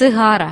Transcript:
цигара.